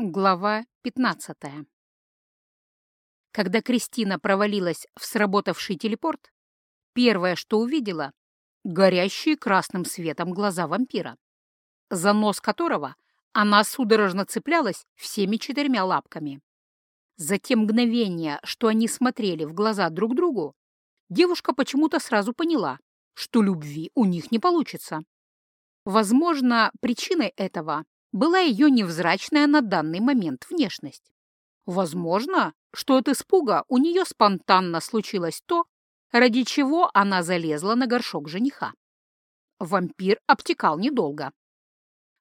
Глава 15 Когда Кристина провалилась в сработавший телепорт, первое, что увидела — горящие красным светом глаза вампира, за нос которого она судорожно цеплялась всеми четырьмя лапками. За те мгновения, что они смотрели в глаза друг другу, девушка почему-то сразу поняла, что любви у них не получится. Возможно, причиной этого была ее невзрачная на данный момент внешность. Возможно, что от испуга у нее спонтанно случилось то, ради чего она залезла на горшок жениха. Вампир обтекал недолго.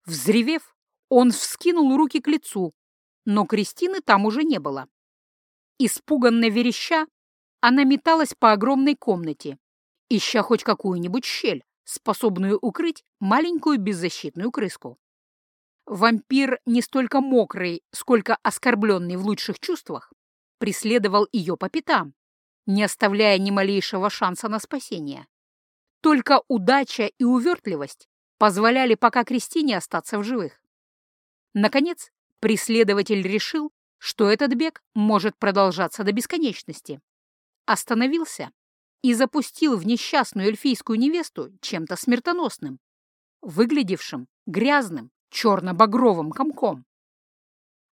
Взревев, он вскинул руки к лицу, но Кристины там уже не было. Испуганно вереща, она металась по огромной комнате, ища хоть какую-нибудь щель, способную укрыть маленькую беззащитную крыску. Вампир, не столько мокрый, сколько оскорбленный в лучших чувствах, преследовал ее по пятам, не оставляя ни малейшего шанса на спасение. Только удача и увертливость позволяли пока Кристине остаться в живых. Наконец, преследователь решил, что этот бег может продолжаться до бесконечности. Остановился и запустил в несчастную эльфийскую невесту чем-то смертоносным, выглядевшим грязным, черно-багровым комком.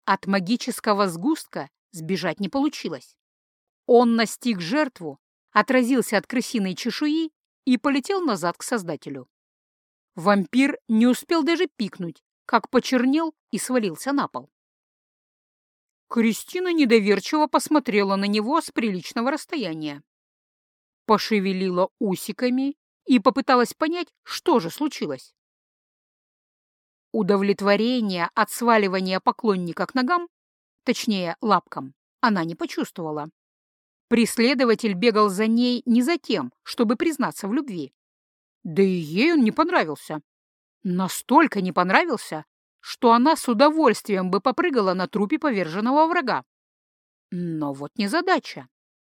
От магического сгустка сбежать не получилось. Он настиг жертву, отразился от крысиной чешуи и полетел назад к Создателю. Вампир не успел даже пикнуть, как почернел и свалился на пол. Кристина недоверчиво посмотрела на него с приличного расстояния. Пошевелила усиками и попыталась понять, что же случилось. Удовлетворения от сваливания поклонника к ногам, точнее, лапкам, она не почувствовала. Преследователь бегал за ней не за тем, чтобы признаться в любви. Да и ей он не понравился. Настолько не понравился, что она с удовольствием бы попрыгала на трупе поверженного врага. Но вот незадача.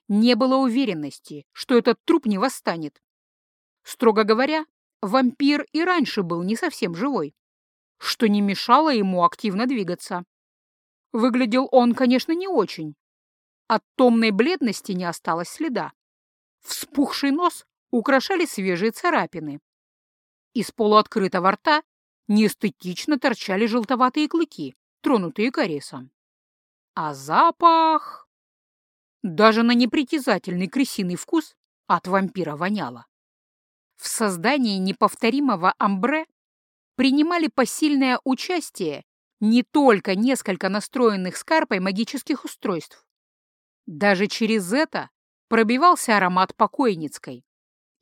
Не было уверенности, что этот труп не восстанет. Строго говоря, вампир и раньше был не совсем живой что не мешало ему активно двигаться. Выглядел он, конечно, не очень. От томной бледности не осталось следа. Вспухший нос украшали свежие царапины. Из полуоткрытого рта неэстетично торчали желтоватые клыки, тронутые кариесом. А запах... Даже на непритязательный крысиный вкус от вампира воняло. В создании неповторимого амбре принимали посильное участие не только несколько настроенных с карпой магических устройств. Даже через это пробивался аромат покойницкой,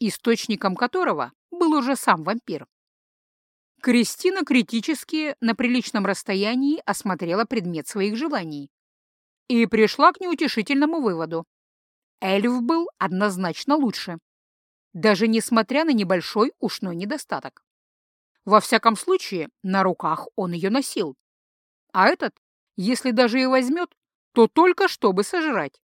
источником которого был уже сам вампир. Кристина критически на приличном расстоянии осмотрела предмет своих желаний и пришла к неутешительному выводу. Эльф был однозначно лучше, даже несмотря на небольшой ушной недостаток. Во всяком случае, на руках он ее носил. А этот, если даже и возьмет, то только чтобы сожрать.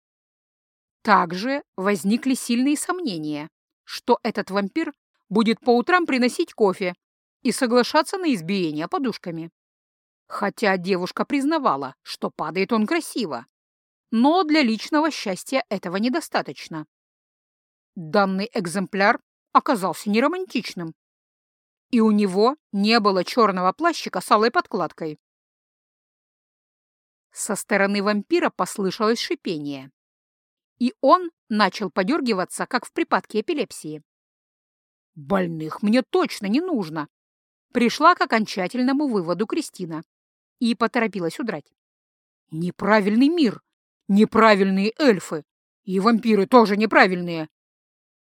Также возникли сильные сомнения, что этот вампир будет по утрам приносить кофе и соглашаться на избиение подушками. Хотя девушка признавала, что падает он красиво, но для личного счастья этого недостаточно. Данный экземпляр оказался неромантичным и у него не было черного плащика с алой подкладкой. Со стороны вампира послышалось шипение, и он начал подергиваться, как в припадке эпилепсии. «Больных мне точно не нужно!» Пришла к окончательному выводу Кристина и поторопилась удрать. «Неправильный мир! Неправильные эльфы! И вампиры тоже неправильные!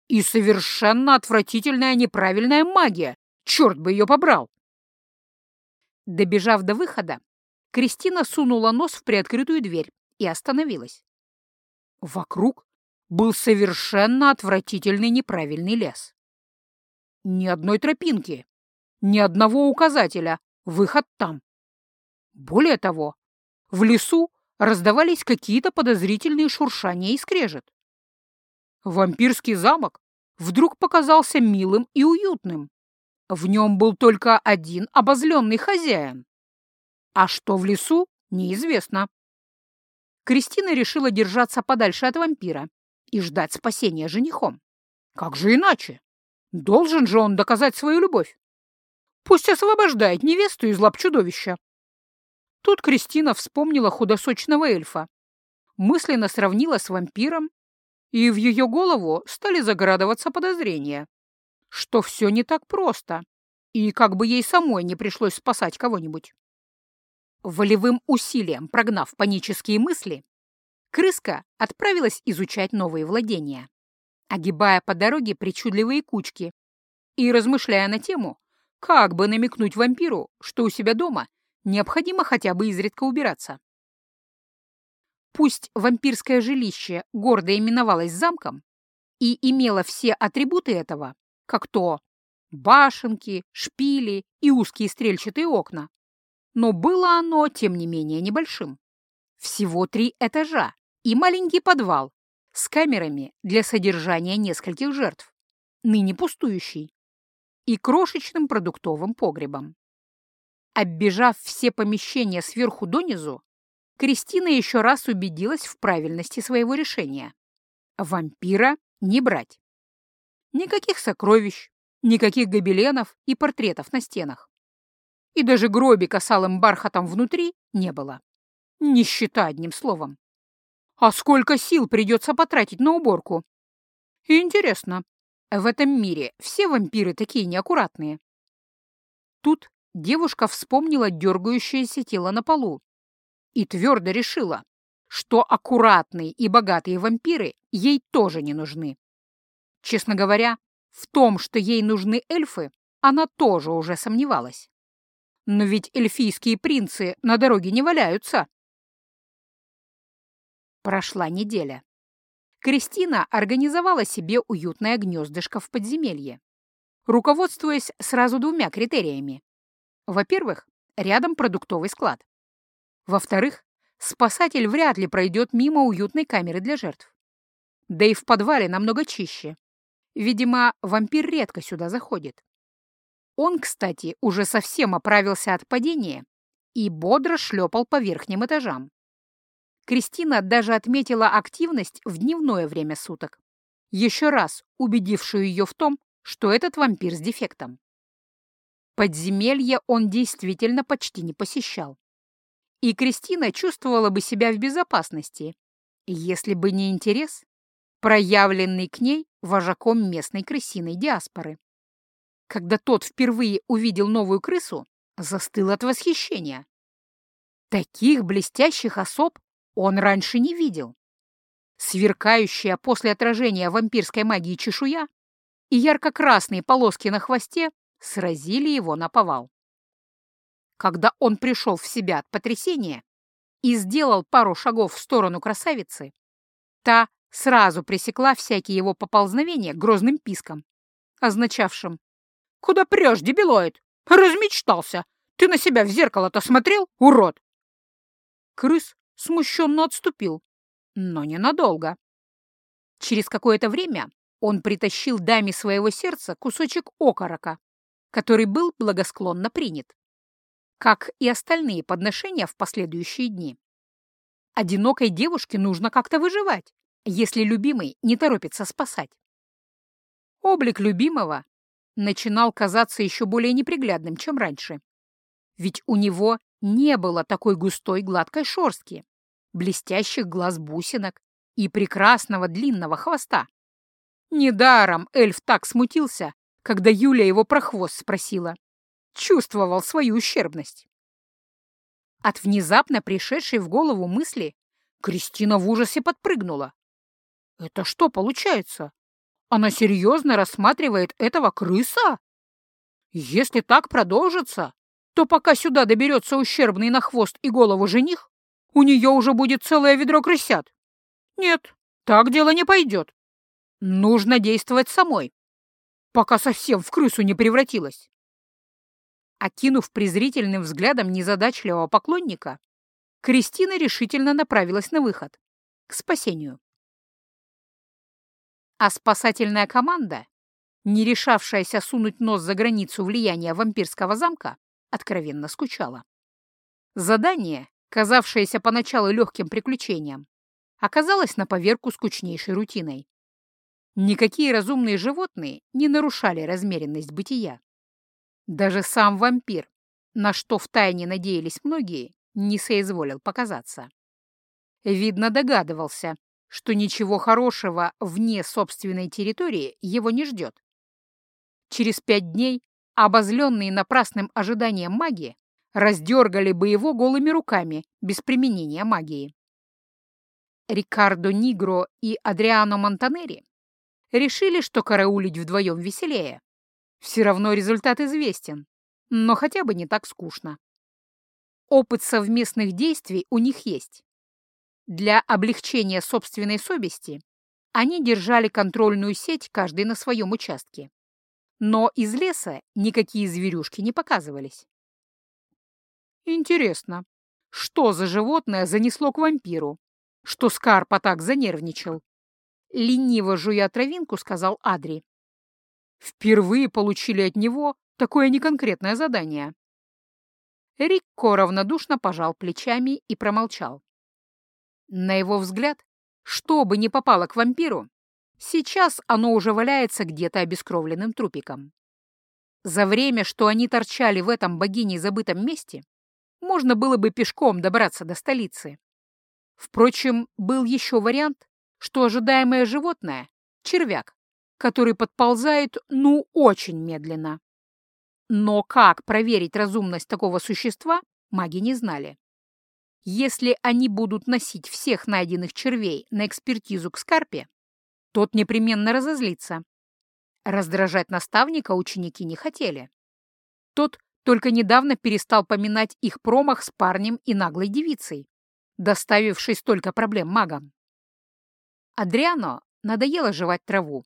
И совершенно отвратительная неправильная магия! Черт бы ее побрал! Добежав до выхода, Кристина сунула нос в приоткрытую дверь и остановилась. Вокруг был совершенно отвратительный неправильный лес. Ни одной тропинки, ни одного указателя, выход там. Более того, в лесу раздавались какие-то подозрительные шуршания и скрежет. Вампирский замок вдруг показался милым и уютным. В нем был только один обозленный хозяин. А что в лесу, Неизвестно. Кристина решила держаться подальше от вампира и ждать спасения женихом. Как же иначе? Должен же он доказать свою любовь. Пусть освобождает невесту из лап чудовища. Тут Кристина вспомнила худосочного эльфа, мысленно сравнила с вампиром, и в ее голову стали заградываться подозрения, что все не так просто, и как бы ей самой не пришлось спасать кого-нибудь. Волевым усилием прогнав панические мысли, крыска отправилась изучать новые владения, огибая по дороге причудливые кучки и размышляя на тему, как бы намекнуть вампиру, что у себя дома необходимо хотя бы изредка убираться. Пусть вампирское жилище гордо именовалось замком и имело все атрибуты этого, как то башенки, шпили и узкие стрельчатые окна, но было оно, тем не менее, небольшим. Всего три этажа и маленький подвал с камерами для содержания нескольких жертв, ныне пустующий, и крошечным продуктовым погребом. Оббежав все помещения сверху донизу, Кристина еще раз убедилась в правильности своего решения. Вампира не брать. Никаких сокровищ, никаких гобеленов и портретов на стенах и даже гробика с алым бархатом внутри не было. Нищета, одним словом. А сколько сил придется потратить на уборку? интересно, в этом мире все вампиры такие неаккуратные? Тут девушка вспомнила дергающееся тело на полу и твердо решила, что аккуратные и богатые вампиры ей тоже не нужны. Честно говоря, в том, что ей нужны эльфы, она тоже уже сомневалась. Но ведь эльфийские принцы на дороге не валяются. Прошла неделя. Кристина организовала себе уютное гнездышко в подземелье, руководствуясь сразу двумя критериями. Во-первых, рядом продуктовый склад. Во-вторых, спасатель вряд ли пройдет мимо уютной камеры для жертв. Да и в подвале намного чище. Видимо, вампир редко сюда заходит. Он, кстати, уже совсем оправился от падения и бодро шлепал по верхним этажам. Кристина даже отметила активность в дневное время суток, еще раз убедившую ее в том, что этот вампир с дефектом. Подземелье он действительно почти не посещал. И Кристина чувствовала бы себя в безопасности, если бы не интерес, проявленный к ней вожаком местной крысиной диаспоры когда тот впервые увидел новую крысу, застыл от восхищения. Таких блестящих особ он раньше не видел. Сверкающая после отражения вампирской магии чешуя и ярко-красные полоски на хвосте сразили его на повал. Когда он пришел в себя от потрясения и сделал пару шагов в сторону красавицы, та сразу пресекла всякие его поползновения грозным писком, означавшим Куда прешь, дебилоид? Размечтался. Ты на себя в зеркало-то смотрел, урод?» Крыс смущенно отступил, но ненадолго. Через какое-то время он притащил даме своего сердца кусочек окорока, который был благосклонно принят, как и остальные подношения в последующие дни. Одинокой девушке нужно как-то выживать, если любимый не торопится спасать. Облик любимого начинал казаться еще более неприглядным, чем раньше. Ведь у него не было такой густой гладкой шорстки, блестящих глаз-бусинок и прекрасного длинного хвоста. Недаром эльф так смутился, когда Юля его про хвост спросила. Чувствовал свою ущербность. От внезапно пришедшей в голову мысли Кристина в ужасе подпрыгнула. «Это что получается? Она серьезно рассматривает этого крыса? Если так продолжится, то пока сюда доберется ущербный на хвост и голову жених, у нее уже будет целое ведро крысят. Нет, так дело не пойдет. Нужно действовать самой, пока совсем в крысу не превратилась. Окинув презрительным взглядом незадачливого поклонника, Кристина решительно направилась на выход, к спасению. А спасательная команда, не решавшаяся сунуть нос за границу влияния вампирского замка, откровенно скучала. Задание, казавшееся поначалу легким приключением, оказалось на поверку скучнейшей рутиной. Никакие разумные животные не нарушали размеренность бытия. Даже сам вампир, на что втайне надеялись многие, не соизволил показаться. Видно, догадывался, что ничего хорошего вне собственной территории его не ждет. Через пять дней обозленные напрасным ожиданием маги раздергали бы его голыми руками без применения магии. Рикардо Нигро и Адриано Монтанери решили, что караулить вдвоем веселее. Все равно результат известен, но хотя бы не так скучно. Опыт совместных действий у них есть. Для облегчения собственной совести они держали контрольную сеть каждый на своем участке. Но из леса никакие зверюшки не показывались. Интересно, что за животное занесло к вампиру, что Скарпа так занервничал. Лениво жуя травинку, сказал Адри. Впервые получили от него такое неконкретное задание. Рикко равнодушно пожал плечами и промолчал. На его взгляд, что бы ни попало к вампиру, сейчас оно уже валяется где-то обескровленным трупиком. За время, что они торчали в этом богиней забытом месте, можно было бы пешком добраться до столицы. Впрочем, был еще вариант, что ожидаемое животное — червяк, который подползает, ну, очень медленно. Но как проверить разумность такого существа, маги не знали. Если они будут носить всех найденных червей на экспертизу к Скарпе, тот непременно разозлится. Раздражать наставника ученики не хотели. Тот только недавно перестал поминать их промах с парнем и наглой девицей доставивший столько проблем магам. Адриано надоело жевать траву.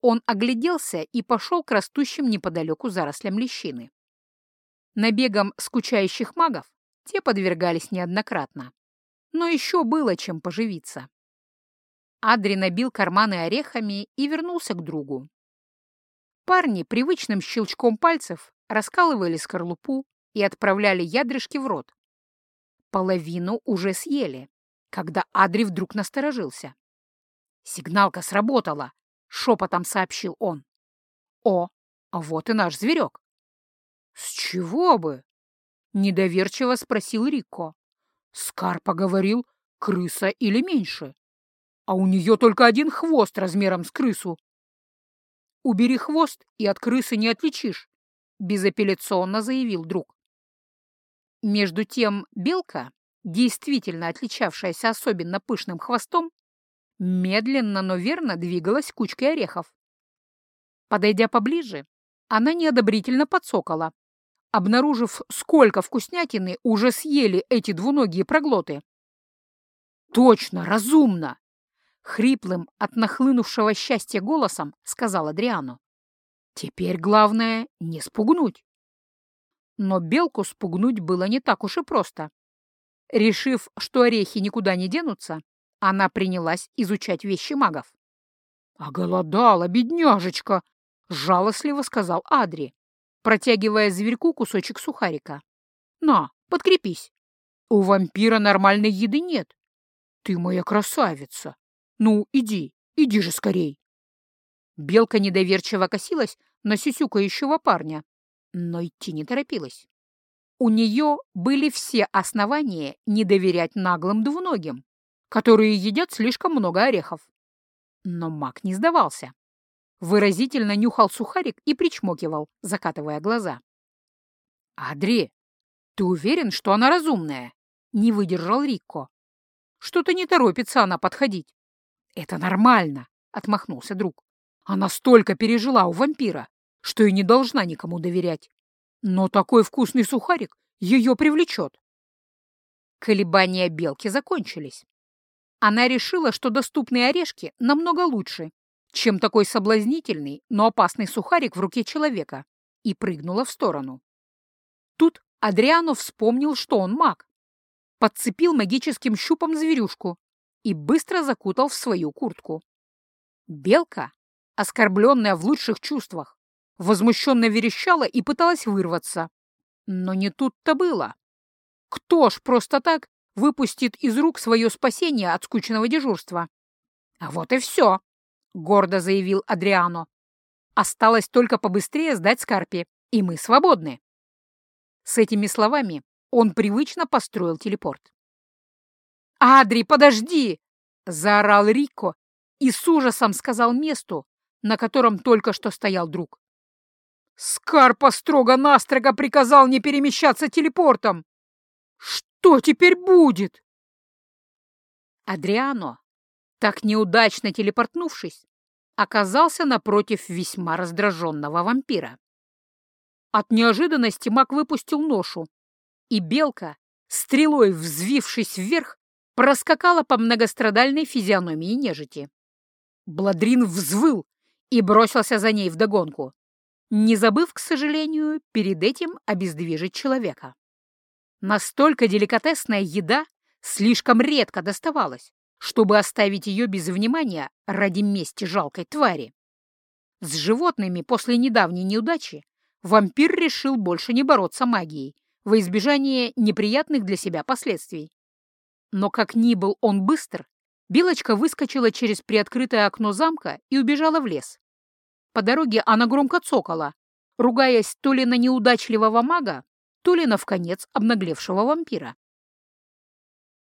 Он огляделся и пошел к растущим неподалеку зарослям лещины. Набегом скучающих магов те подвергались неоднократно. Но еще было чем поживиться. Адри набил карманы орехами и вернулся к другу. Парни привычным щелчком пальцев раскалывали скорлупу и отправляли ядрышки в рот, Половину уже съели, когда Адри вдруг насторожился. «Сигналка сработала», — шепотом сообщил он. «О, а вот и наш зверек». «С чего бы?» — недоверчиво спросил Рико. Скарпа говорил, крыса или меньше. А у нее только один хвост размером с крысу. «Убери хвост, и от крысы не отличишь», — безапелляционно заявил друг. Между тем белка, действительно отличавшаяся особенно пышным хвостом, медленно, но верно двигалась кучкой орехов. Подойдя поближе, она неодобрительно подсокола, обнаружив, сколько вкуснятины уже съели эти двуногие проглоты. «Точно, разумно!» — хриплым от нахлынувшего счастья голосом сказал Адриану. «Теперь главное — не спугнуть». Но белку спугнуть было не так уж и просто. Решив, что орехи никуда не денутся, она принялась изучать вещи магов. «Оголодала, бедняжечка!» — жалостливо сказал Адри, протягивая зверьку кусочек сухарика. «На, подкрепись. У вампира нормальной еды нет. Ты моя красавица. Ну, иди, иди же скорей!» Белка недоверчиво косилась на сюсюкающего парня, но идти не торопилась. У нее были все основания не доверять наглым двуногим, которые едят слишком много орехов. Но маг не сдавался. Выразительно нюхал сухарик и причмокивал, закатывая глаза. «Адри, ты уверен, что она разумная?» — не выдержал Рикко. «Что-то не торопится она подходить». «Это нормально», — отмахнулся друг. «Она столько пережила у вампира, что и не должна никому доверять. Но такой вкусный сухарик ее привлечет. Колебания белки закончились. Она решила, что доступные орешки намного лучше, чем такой соблазнительный, но опасный сухарик в руке человека, и прыгнула в сторону. Тут Адриано вспомнил, что он маг. Подцепил магическим щупом зверюшку и быстро закутал в свою куртку. Белка, оскорбленная в лучших чувствах, возмущенно верещала и пыталась вырваться. Но не тут-то было. Кто ж просто так выпустит из рук свое спасение от скучного дежурства? А вот и все, — гордо заявил Адриано. Осталось только побыстрее сдать Скарпи, и мы свободны. С этими словами он привычно построил телепорт. «Адри, подожди!» — заорал Рико и с ужасом сказал месту, на котором только что стоял друг. Скарпа строго-настрого приказал не перемещаться телепортом. Что теперь будет? Адриано, так неудачно телепортнувшись, оказался напротив весьма раздраженного вампира. От неожиданности маг выпустил ношу, и белка, стрелой взвившись вверх, проскакала по многострадальной физиономии нежити. Бладрин взвыл и бросился за ней вдогонку не забыв, к сожалению, перед этим обездвижить человека. Настолько деликатесная еда слишком редко доставалась, чтобы оставить ее без внимания ради мести жалкой твари. С животными после недавней неудачи вампир решил больше не бороться магией во избежание неприятных для себя последствий. Но как ни был он быстр, Белочка выскочила через приоткрытое окно замка и убежала в лес, по дороге она громко цокала, ругаясь то ли на неудачливого мага, то ли на вконец обнаглевшего вампира.